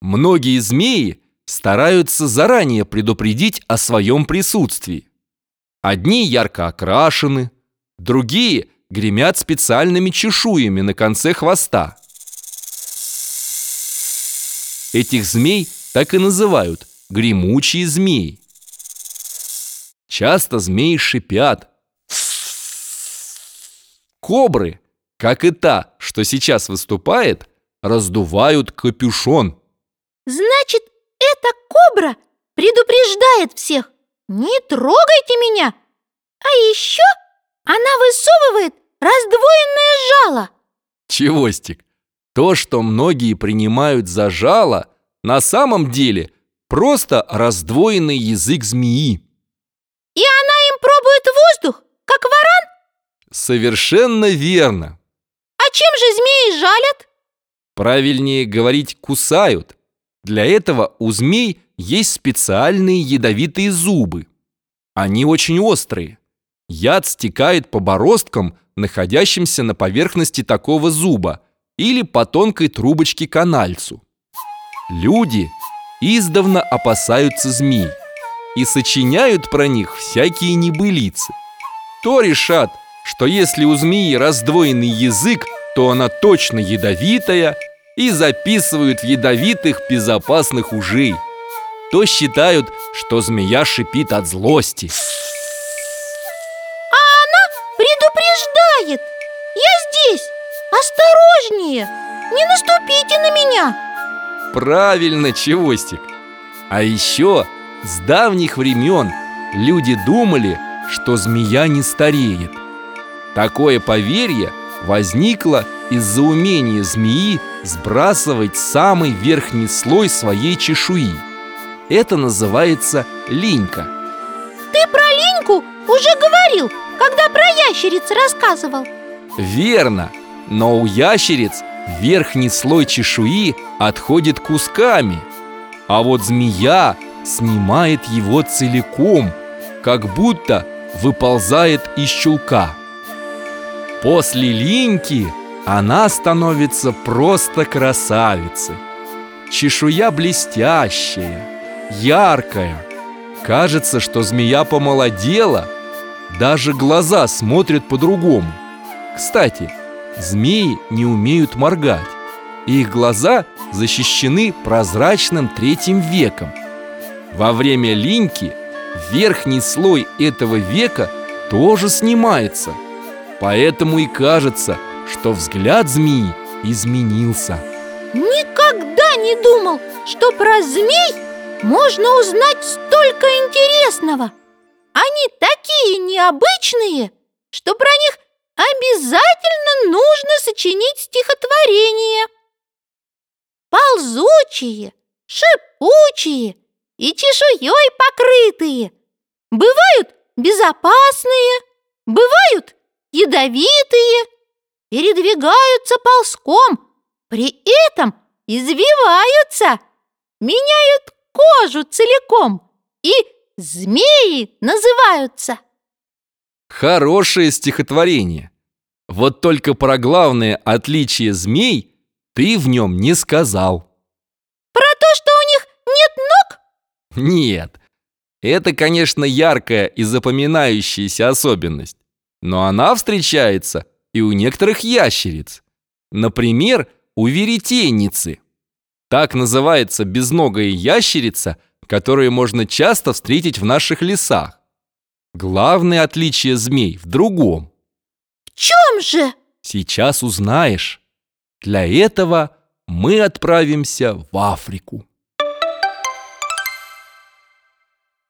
Многие змеи стараются заранее предупредить о своем присутствии. Одни ярко окрашены, другие гремят специальными чешуями на конце хвоста. Этих змей так и называют гремучие змеи. Часто змеи шипят. Кобры, как и та, что сейчас выступает, раздувают капюшон. Значит, эта кобра предупреждает всех. Не трогайте меня. А еще она высовывает раздвоенное жало. Чевостик, то, что многие принимают за жало, на самом деле просто раздвоенный язык змеи. И она им пробует воздух, как варан? Совершенно верно. А чем же змеи жалят? Правильнее говорить «кусают». Для этого у змей есть специальные ядовитые зубы. Они очень острые. Яд стекает по бороздкам, находящимся на поверхности такого зуба, или по тонкой трубочке канальцу. Люди издавна опасаются змей и сочиняют про них всякие небылицы. То решат, что если у змеи раздвоенный язык, то она точно ядовитая, и записывают в ядовитых безопасных ужей. То считают, что змея шипит от злости. А она предупреждает. Я здесь. Осторожнее. Не наступите на меня. Правильно, Чевостик. А еще с давних времен люди думали, что змея не стареет. Такое поверье возникло из-за умения змеи сбрасывать самый верхний слой своей чешуи. Это называется линька. Ты про линьку уже говорил, когда про ящериц рассказывал. Верно, но у ящериц верхний слой чешуи отходит кусками, а вот змея снимает его целиком, как будто выползает из чулка. После линьки она становится просто красавицей. Чешуя блестящая, яркая. Кажется, что змея помолодела, даже глаза смотрят по-другому. Кстати, змеи не умеют моргать. Их глаза защищены прозрачным третьим веком. Во время линьки верхний слой этого века тоже снимается. Поэтому и кажется, что взгляд змеи изменился. Никогда не думал, что про змей можно узнать столько интересного. Они такие необычные, что про них обязательно нужно сочинить стихотворение. Ползучие, шипучие и чешуей покрытые. Бывают безопасные, бывают ядовитые – передвигаются ползком, при этом извиваются, меняют кожу целиком и змеи называются. Хорошее стихотворение. Вот только про главное отличие змей ты в нем не сказал. Про то, что у них нет ног? Нет. Это, конечно, яркая и запоминающаяся особенность. Но она встречается и у некоторых ящериц. Например, у веретенницы. Так называется безногая ящерица, которую можно часто встретить в наших лесах. Главное отличие змей в другом. В чем же? Сейчас узнаешь. Для этого мы отправимся в Африку.